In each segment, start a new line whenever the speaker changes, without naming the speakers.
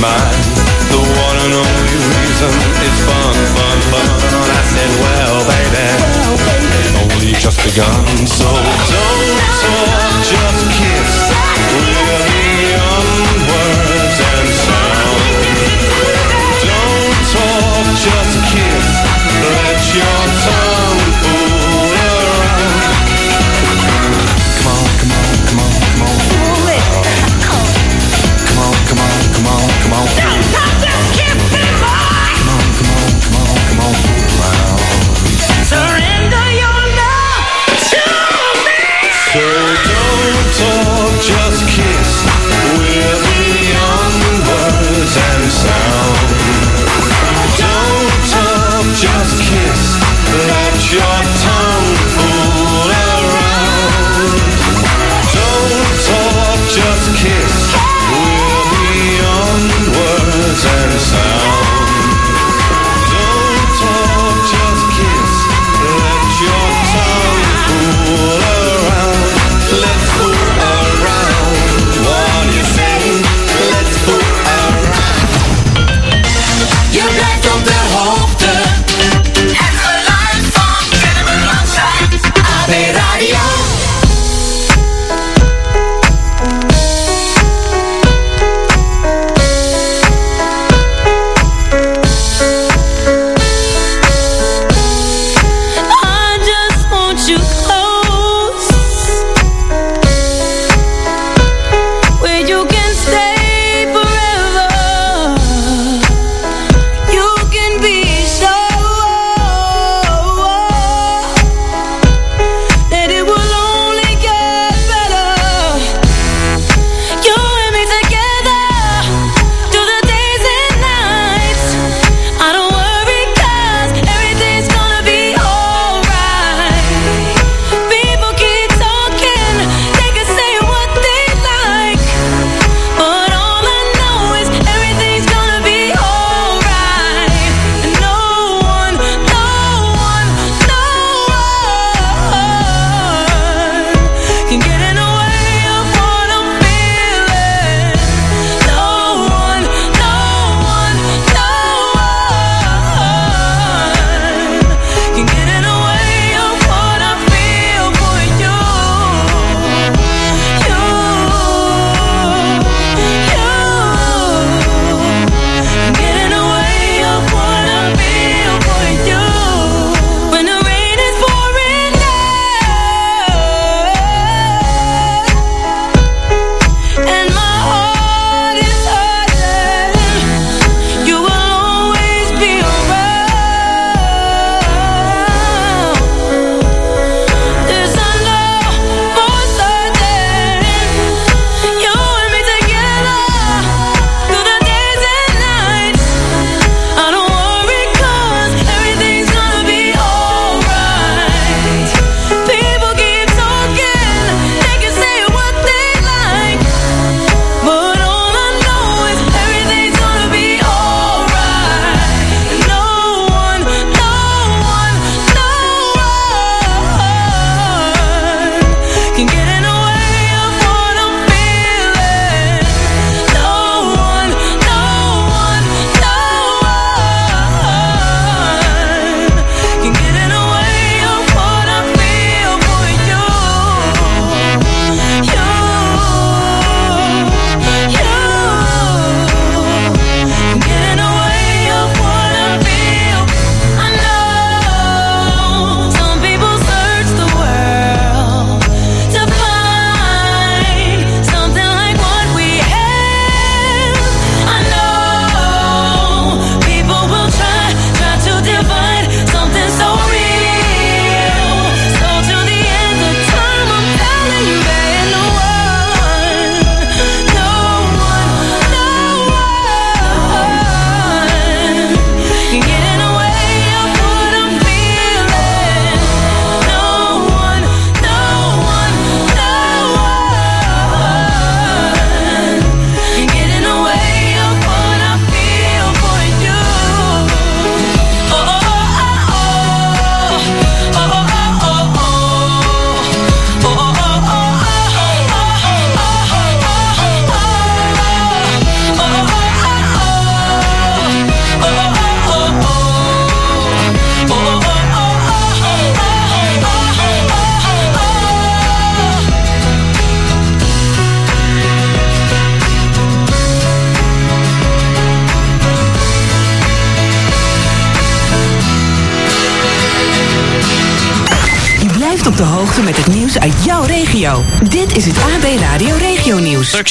mine The one and only reason is fun, fun, fun I said, well, baby, well, baby. only just begun So don't, don't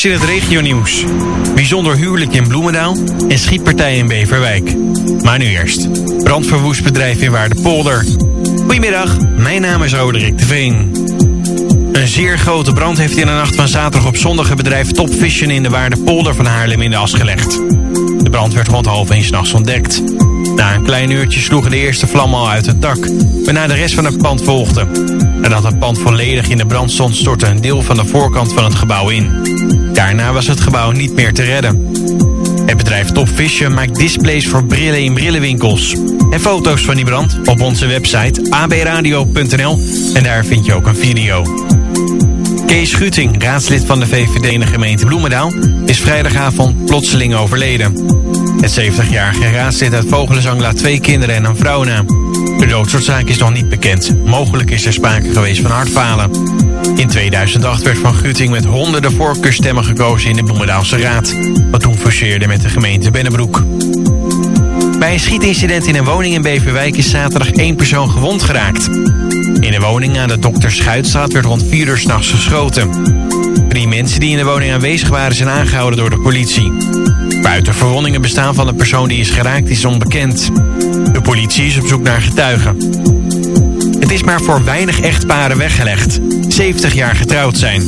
in het regio nieuws. Bijzonder huwelijk in Bloemendaal en schietpartij in Beverwijk. Maar nu eerst. Brandverwoest bedrijf in Waardepolder. Goedemiddag, mijn naam is Roderick de Veen. Een zeer grote brand heeft in de nacht van zaterdag op zondag het bedrijf Top Vision in de Waardepolder van Haarlem in de as gelegd. De brand werd rond half één s'nachts ontdekt. Na een klein uurtje sloegen de eerste vlammen al uit het dak, waarna de rest van het pand volgde. Nadat het pand volledig in de brand stond, stortte een deel van de voorkant van het gebouw in. Daarna was het gebouw niet meer te redden. Het bedrijf Top maakt displays voor brillen in brillenwinkels. En foto's van die brand op onze website abradio.nl en daar vind je ook een video. Kees Schuting, raadslid van de VVD in de gemeente Bloemendaal, is vrijdagavond plotseling overleden. Het 70-jarige raadslid uit Vogelenzang laat twee kinderen en een vrouw na. De doodsoorzaak is nog niet bekend. Mogelijk is er sprake geweest van hartfalen. In 2008 werd Van Guting met honderden voorkeurstemmen gekozen in de Bloemendaalse Raad. Wat toen fuseerde met de gemeente Bennebroek. Bij een schietincident in een woning in Beverwijk is zaterdag één persoon gewond geraakt. In de woning aan de Dokter Schuitstraat werd rond 4 uur s'nachts geschoten. Drie mensen die in de woning aanwezig waren zijn aangehouden door de politie. Buiten verwondingen bestaan van de persoon die is geraakt is onbekend. De politie is op zoek naar getuigen. Het is maar voor weinig echtparen weggelegd. 70 jaar getrouwd zijn.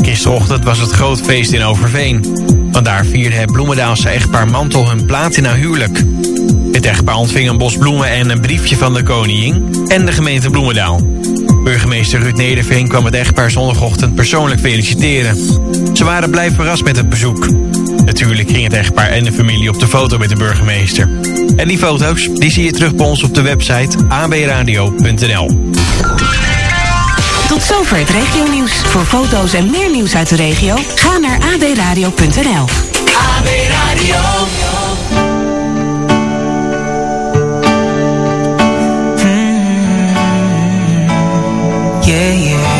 Gisterochtend was het groot feest in Overveen. Vandaar vierde het Bloemendaalse echtpaar Mantel hun platina huwelijk. Het echtpaar ontving een bos bloemen en een briefje van de koningin en de gemeente Bloemendaal. Burgemeester Ruud Nederveen kwam het echtpaar zondagochtend persoonlijk feliciteren. Ze waren blij verrast met het bezoek. Natuurlijk ging het echtpaar en de familie op de foto met de burgemeester. En die foto's die zie je terug bij ons op de website abradio.nl.
Tot zover het regio nieuws. Voor foto's en meer nieuws uit de regio, ga naar abradio.nl.
AB Radio.
Yeah, yeah.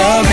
love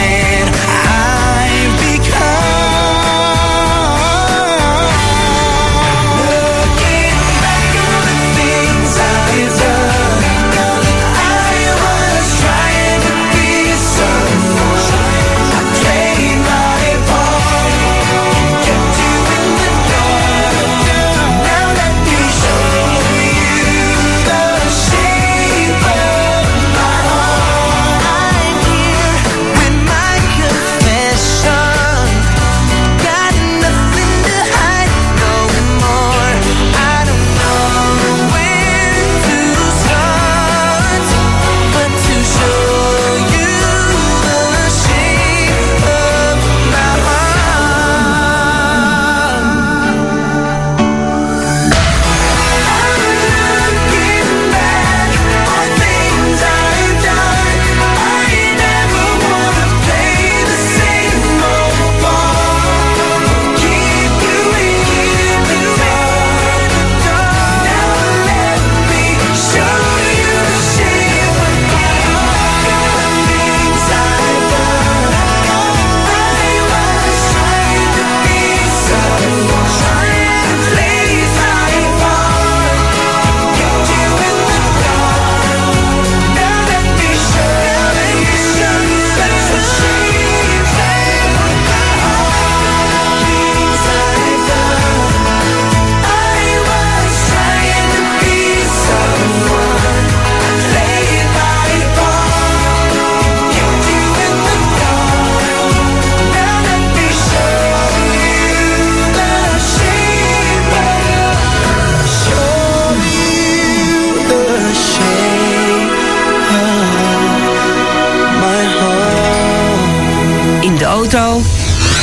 auto,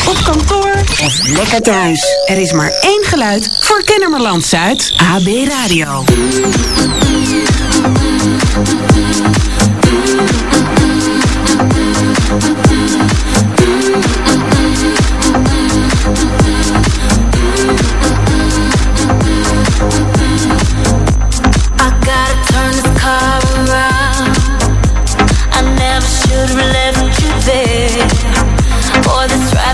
op kantoor of lekker thuis. Er is maar één geluid voor Kennemerland Zuid. AB Radio.
I gotta turn this car around. I never should have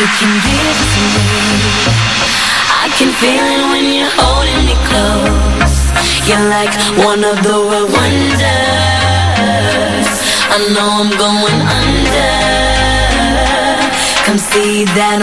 you can give to me, I can feel it when you're holding me close. You're like one of the world wonders. I know I'm going under. Come see that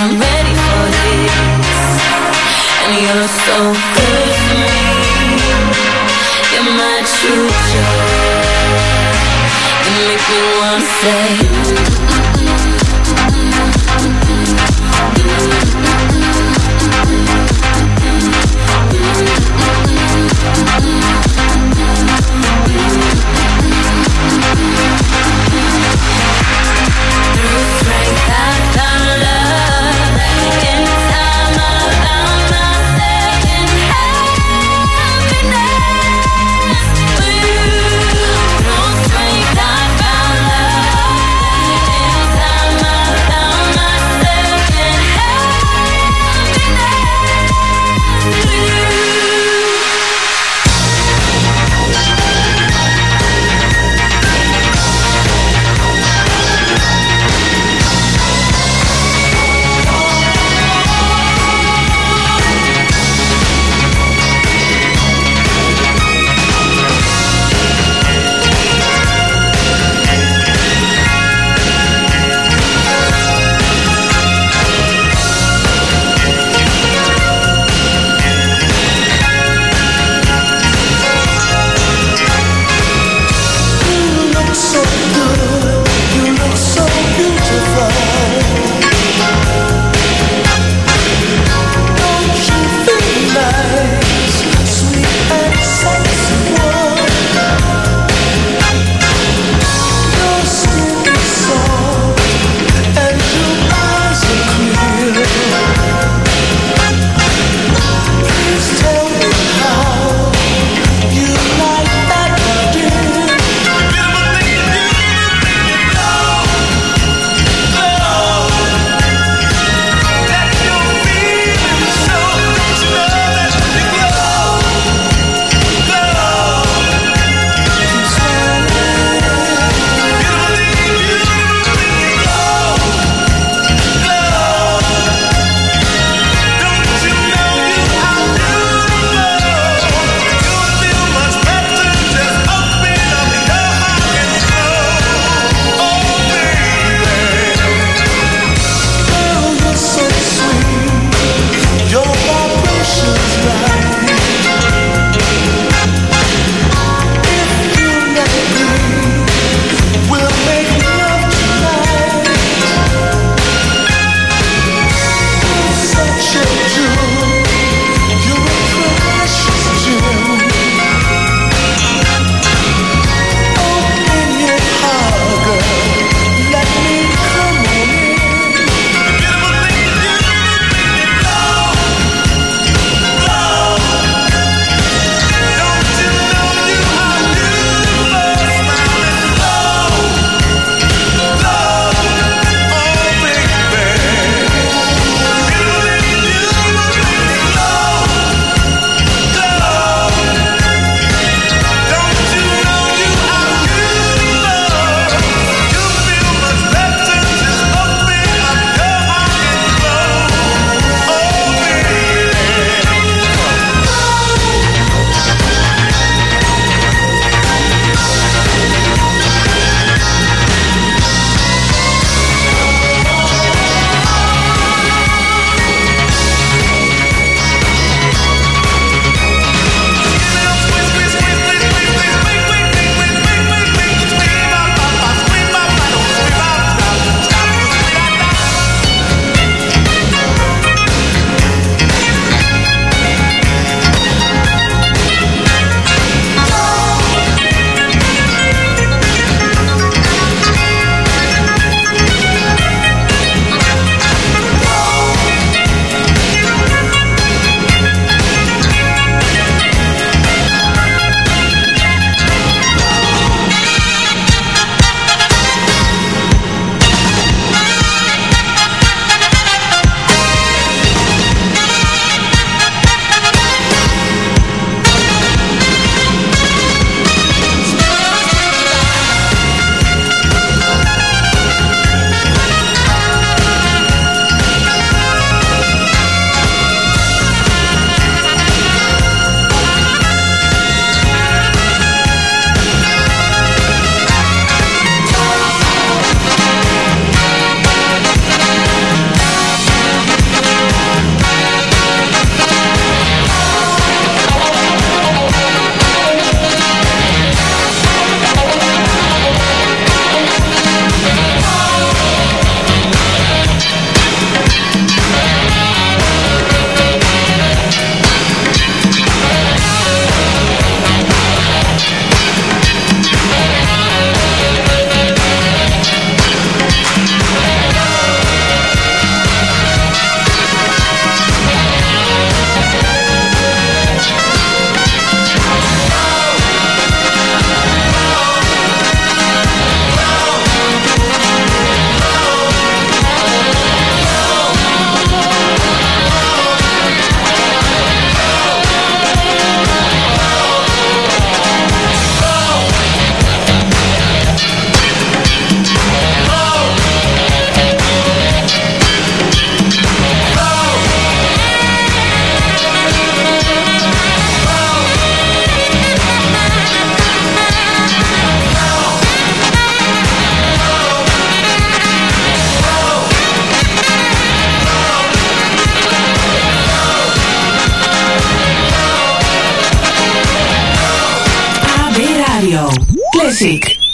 Classic.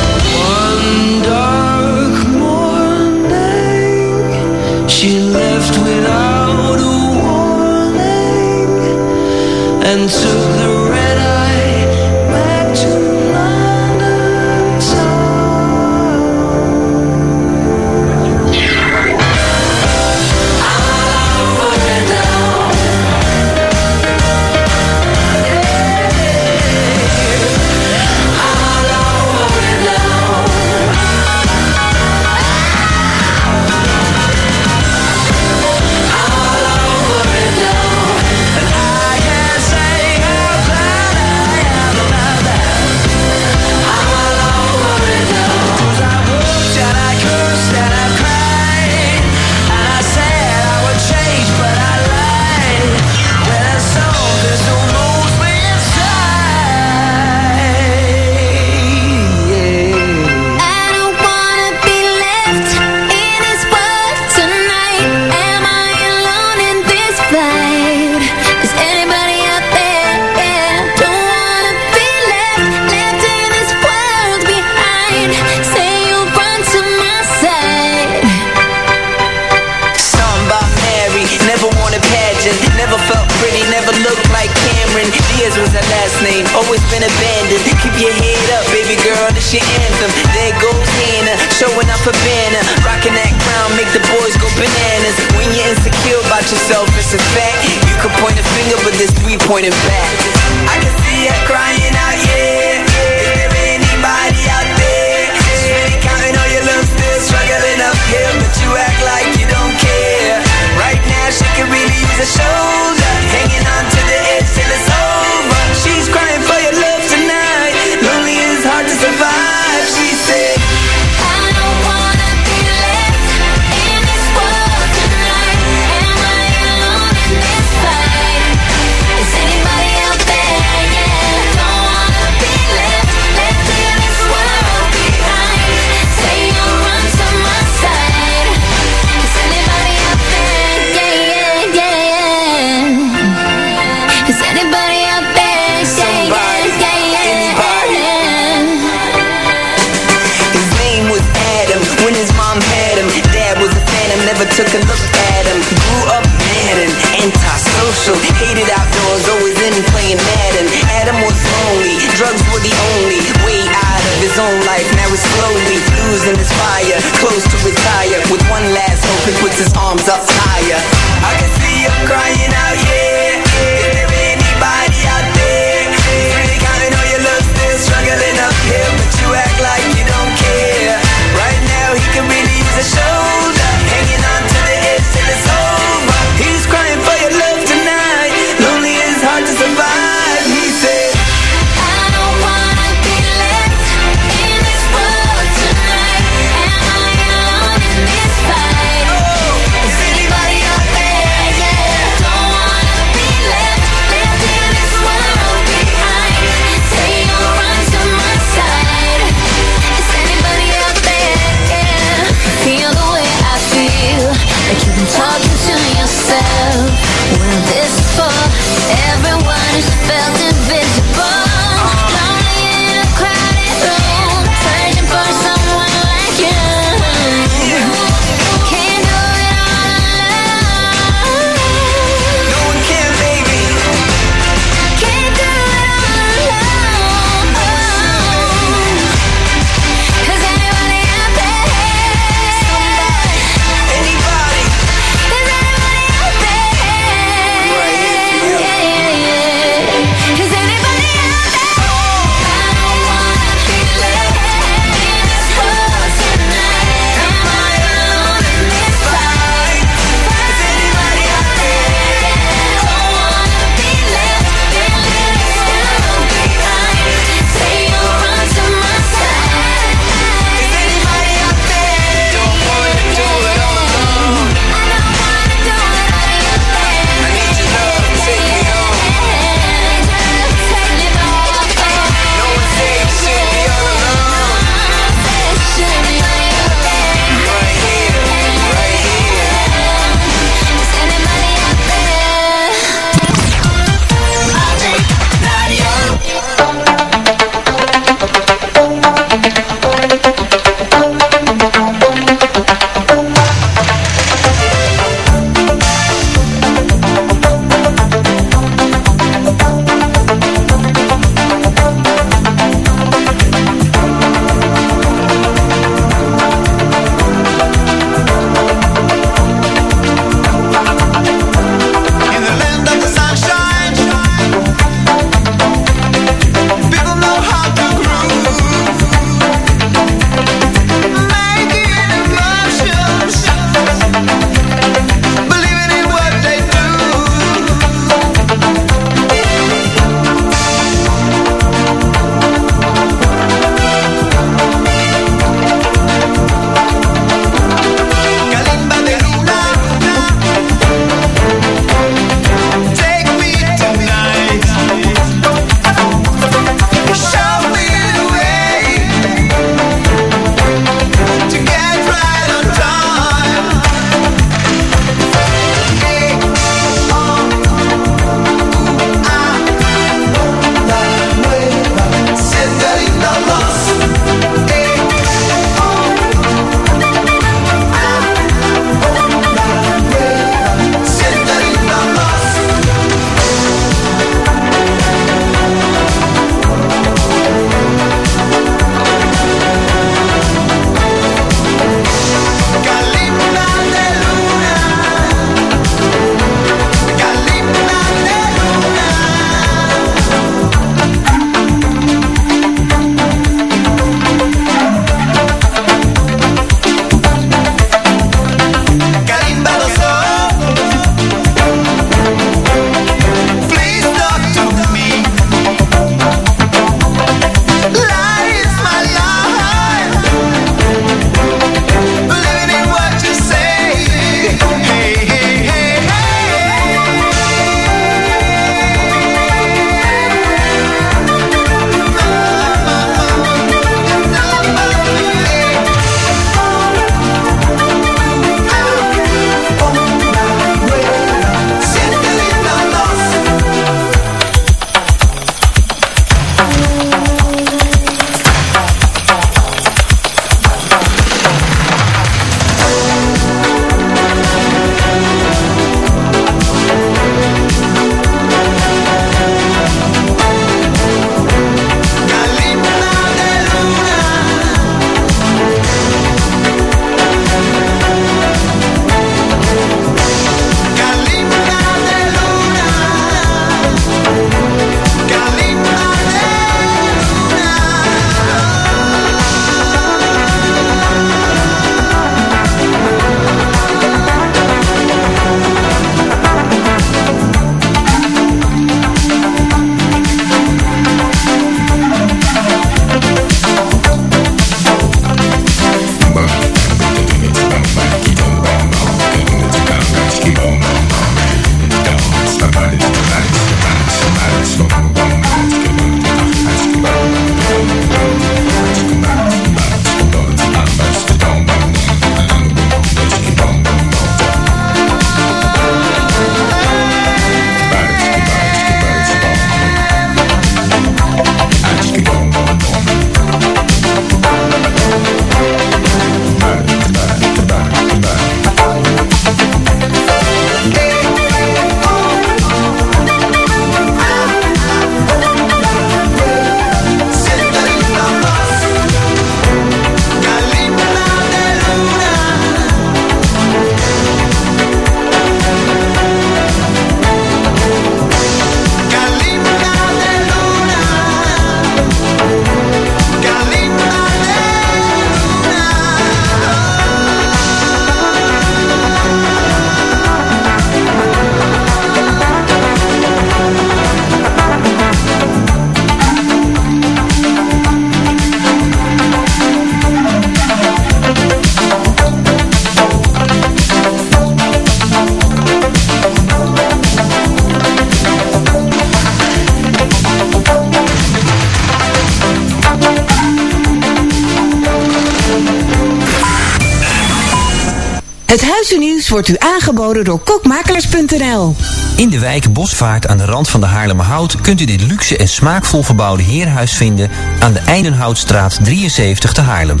Het Huizennieuws wordt u aangeboden door kokmakelaars.nl.
In de wijk Bosvaart aan de rand van de Haarlemmerhout kunt u dit luxe en smaakvol verbouwde heerhuis vinden aan de Eidenhoutstraat 73 te Haarlem.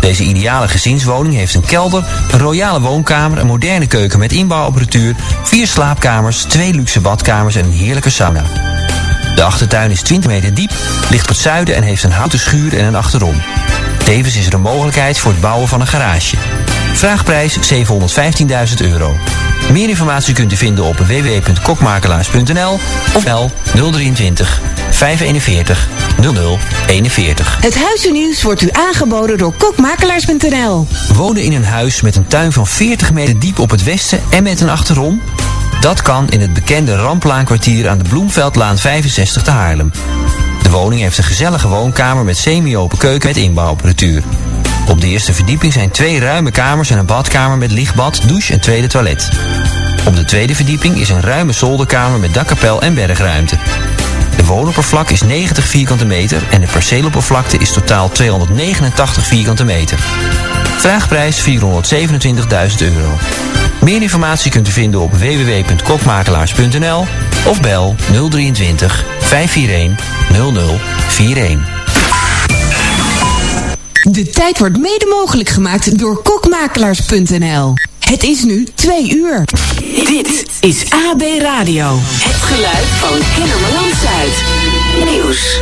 Deze ideale gezinswoning heeft een kelder, een royale woonkamer, een moderne keuken met inbouwapparatuur, vier slaapkamers, twee luxe badkamers en een heerlijke sauna. De achtertuin is 20 meter diep, ligt op het zuiden en heeft een houten schuur en een achterom. Tevens is er een mogelijkheid voor het bouwen van een garage. Vraagprijs 715.000 euro. Meer informatie kunt u vinden op www.kokmakelaars.nl of L 023 541 0041.
Het Huizennieuws wordt u aangeboden door kokmakelaars.nl.
Wonen in een huis met een tuin van 40 meter diep op het westen en met een achterom? Dat kan in het bekende Ramplaankwartier aan de Bloemveldlaan 65 te Haarlem. De woning heeft een gezellige woonkamer met semi-open keuken met inbouwapparatuur. Op de eerste verdieping zijn twee ruime kamers en een badkamer met lichtbad, douche en tweede toilet. Op de tweede verdieping is een ruime zolderkamer met dakkapel en bergruimte. De woonoppervlak is 90 vierkante meter en de perceeloppervlakte is totaal 289 vierkante meter. Vraagprijs 427.000 euro. Meer informatie kunt u vinden op www.kokmakelaars.nl of bel 023 541 0041.
De tijd wordt mede mogelijk gemaakt door kokmakelaars.nl. Het is nu twee uur. Dit is AB Radio. Het geluid van Kennemerland Zuid. Nieuws.